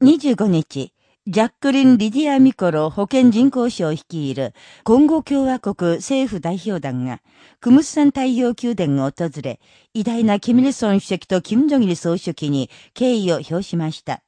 25日、ジャックリン・リディア・ミコロ保健人口省率いる、コンゴ共和国政府代表団が、クムスサン太陽宮殿を訪れ、偉大なキムルソン主席とキム・ジョギル総書記に敬意を表しました。